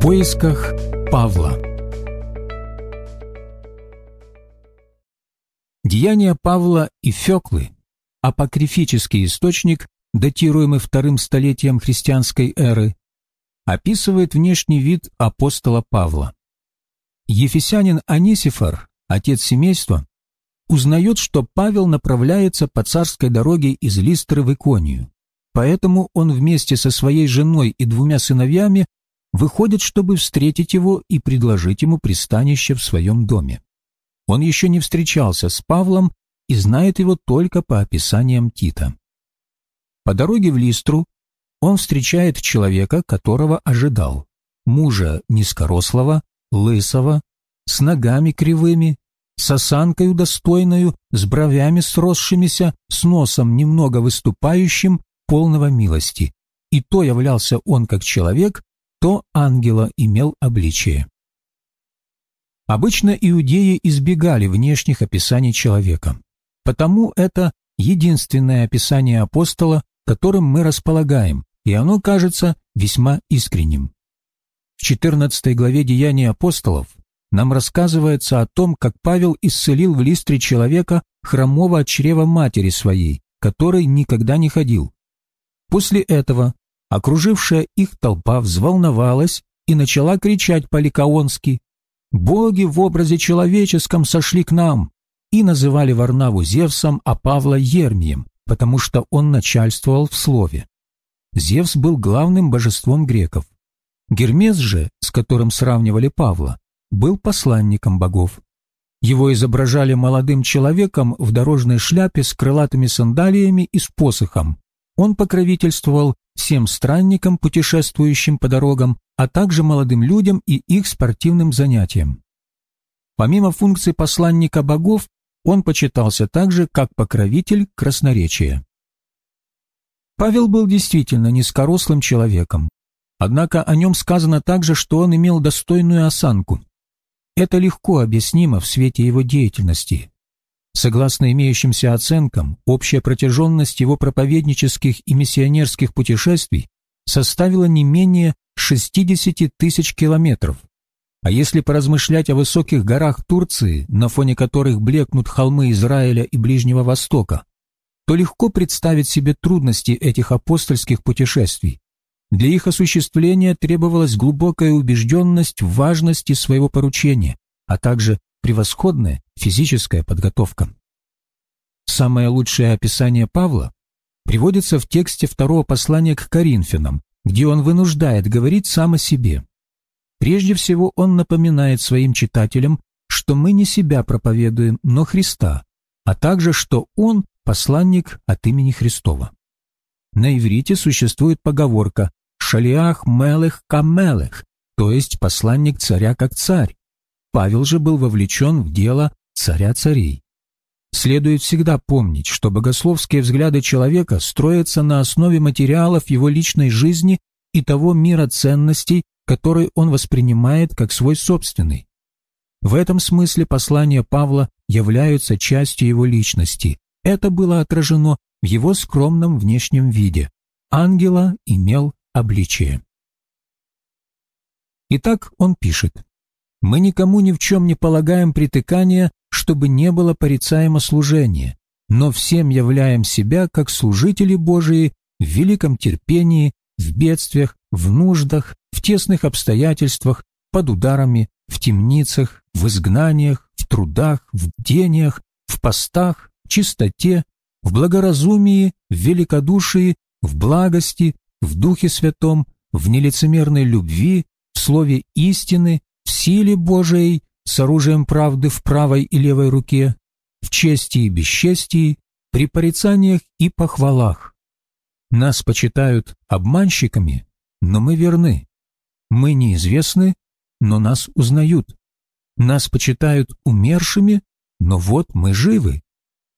Поисках Павла Деяния Павла и Феклы – апокрифический источник, датируемый вторым столетием христианской эры, описывает внешний вид апостола Павла. Ефесянин Анисифор, отец семейства, узнает, что Павел направляется по царской дороге из Листры в Иконию. Поэтому он вместе со своей женой и двумя сыновьями выходит, чтобы встретить его и предложить ему пристанище в своем доме. Он еще не встречался с Павлом и знает его только по описаниям Тита. По дороге в Листру он встречает человека, которого ожидал, мужа низкорослого, лысого, с ногами кривыми, с осанкой удостойною, с бровями сросшимися, с носом немного выступающим, полного милости. И то являлся он как человек, то ангела имел обличие. Обычно иудеи избегали внешних описаний человека, потому это единственное описание апостола, которым мы располагаем, и оно кажется весьма искренним. В 14 главе Деяний апостолов нам рассказывается о том, как Павел исцелил в Листре человека, хромого от чрева матери своей, который никогда не ходил. После этого окружившая их толпа взволновалась и начала кричать по-ликаонски «Боги в образе человеческом сошли к нам!» и называли Варнаву Зевсом, а Павла Ермием, потому что он начальствовал в слове. Зевс был главным божеством греков. Гермес же, с которым сравнивали Павла, был посланником богов. Его изображали молодым человеком в дорожной шляпе с крылатыми сандалиями и с посохом. Он покровительствовал всем странникам, путешествующим по дорогам, а также молодым людям и их спортивным занятиям. Помимо функций посланника богов, он почитался также как покровитель красноречия. Павел был действительно низкорослым человеком, однако о нем сказано также, что он имел достойную осанку. Это легко объяснимо в свете его деятельности. Согласно имеющимся оценкам, общая протяженность его проповеднических и миссионерских путешествий составила не менее 60 тысяч километров. А если поразмышлять о высоких горах Турции, на фоне которых блекнут холмы Израиля и Ближнего Востока, то легко представить себе трудности этих апостольских путешествий. Для их осуществления требовалась глубокая убежденность в важности своего поручения, а также превосходная физическая подготовка. Самое лучшее описание Павла приводится в тексте второго послания к Коринфянам, где он вынуждает говорить сам о себе. Прежде всего он напоминает своим читателям, что мы не себя проповедуем, но Христа, а также что он посланник от имени Христова. На иврите существует поговорка «шалиах мелех камелех», то есть посланник царя как царь. Павел же был вовлечен в дело царя царей. Следует всегда помнить, что богословские взгляды человека строятся на основе материалов его личной жизни и того мира ценностей, который он воспринимает как свой собственный. В этом смысле послания Павла являются частью его личности, это было отражено в его скромном внешнем виде. Ангела имел обличие. Итак, он пишет. «Мы никому ни в чем не полагаем притыкания, чтобы не было порицаемо служения, но всем являем себя как служители Божии в великом терпении, в бедствиях, в нуждах, в тесных обстоятельствах, под ударами, в темницах, в изгнаниях, в трудах, в бдениях, в постах, чистоте, в благоразумии, в великодушии, в благости, в Духе Святом, в нелицемерной любви, в слове истины, в силе Божией, с оружием правды в правой и левой руке, в чести и бесчестии, при порицаниях и похвалах. Нас почитают обманщиками, но мы верны. Мы неизвестны, но нас узнают. Нас почитают умершими, но вот мы живы.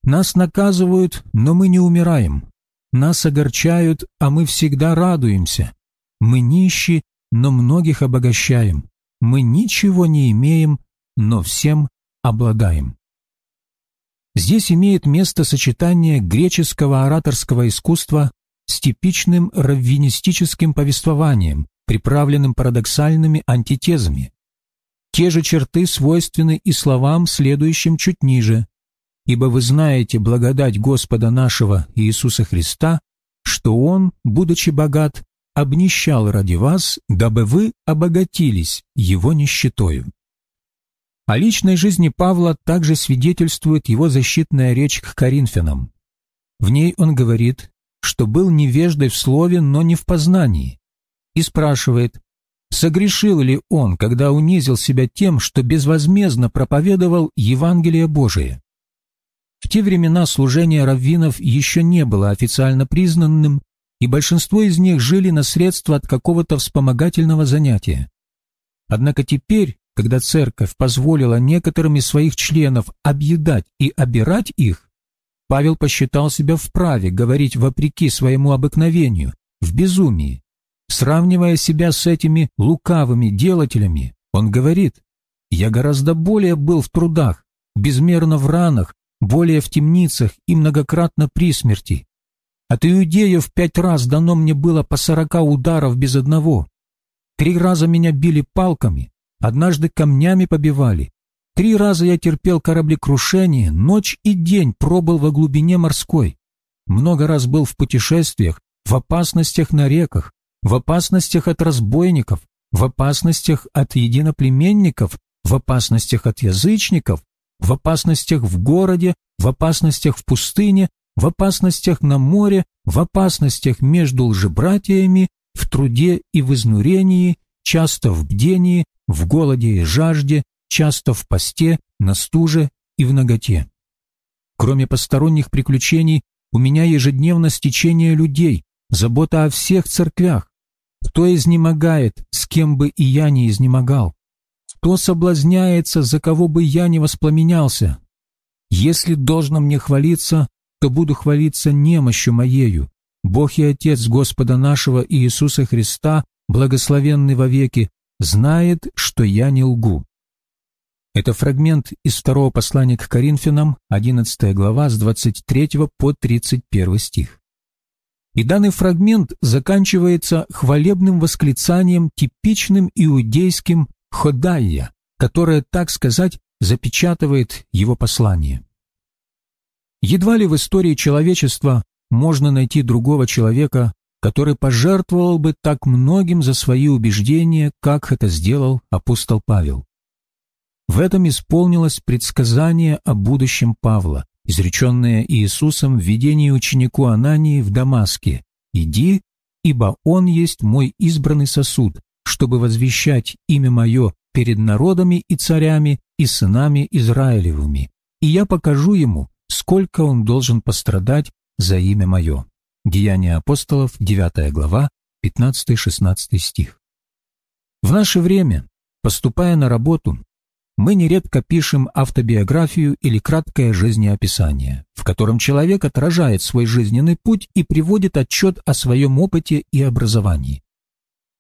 Нас наказывают, но мы не умираем. Нас огорчают, а мы всегда радуемся. Мы нищи, но многих обогащаем. Мы ничего не имеем, но всем обладаем. Здесь имеет место сочетание греческого ораторского искусства с типичным раввинистическим повествованием, приправленным парадоксальными антитезами. Те же черты свойственны и словам, следующим чуть ниже. «Ибо вы знаете благодать Господа нашего Иисуса Христа, что Он, будучи богат, обнищал ради вас, дабы вы обогатились Его нищетою». О личной жизни Павла также свидетельствует его защитная речь к Коринфянам. В ней он говорит, что был невеждой в слове, но не в познании, и спрашивает, согрешил ли он, когда унизил себя тем, что безвозмездно проповедовал Евангелие Божие. В те времена служение раввинов еще не было официально признанным, и большинство из них жили на средства от какого-то вспомогательного занятия. Однако теперь когда церковь позволила некоторым из своих членов объедать и обирать их, Павел посчитал себя вправе говорить вопреки своему обыкновению, в безумии. Сравнивая себя с этими лукавыми делателями, он говорит, «Я гораздо более был в трудах, безмерно в ранах, более в темницах и многократно при смерти. От иудеев пять раз дано мне было по сорока ударов без одного. Три раза меня били палками, Однажды камнями побивали. Три раза я терпел кораблекрушение, ночь и день пробыл во глубине морской. Много раз был в путешествиях, в опасностях на реках, в опасностях от разбойников, в опасностях от единоплеменников, в опасностях от язычников, в опасностях в городе, в опасностях в пустыне, в опасностях на море, в опасностях между лжебратьями, в труде и в изнурении, часто в бдении, в голоде и жажде, часто в посте, на стуже и в ноготе. Кроме посторонних приключений, у меня ежедневно стечение людей, забота о всех церквях. Кто изнемогает, с кем бы и я не изнемогал? Кто соблазняется, за кого бы я не воспламенялся? Если должно мне хвалиться, то буду хвалиться немощью моею. Бог и Отец Господа нашего Иисуса Христа, благословенный вовеки, знает, что я не лгу. Это фрагмент из второго послания к Коринфянам, 11 глава, с 23 по 31 стих. И данный фрагмент заканчивается хвалебным восклицанием, типичным иудейским «ходайя», которое, так сказать, запечатывает его послание. Едва ли в истории человечества можно найти другого человека, который пожертвовал бы так многим за свои убеждения, как это сделал апостол Павел. В этом исполнилось предсказание о будущем Павла, изреченное Иисусом в видении ученику Анании в Дамаске «Иди, ибо он есть мой избранный сосуд, чтобы возвещать имя мое перед народами и царями и сынами Израилевыми, и я покажу ему, сколько он должен пострадать за имя мое». Деяния апостолов, 9 глава, 15-16 стих. В наше время, поступая на работу, мы нередко пишем автобиографию или краткое жизнеописание, в котором человек отражает свой жизненный путь и приводит отчет о своем опыте и образовании.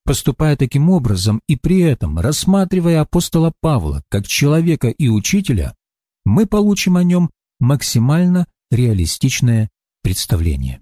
Поступая таким образом и при этом рассматривая апостола Павла как человека и учителя, мы получим о нем максимально реалистичное представление.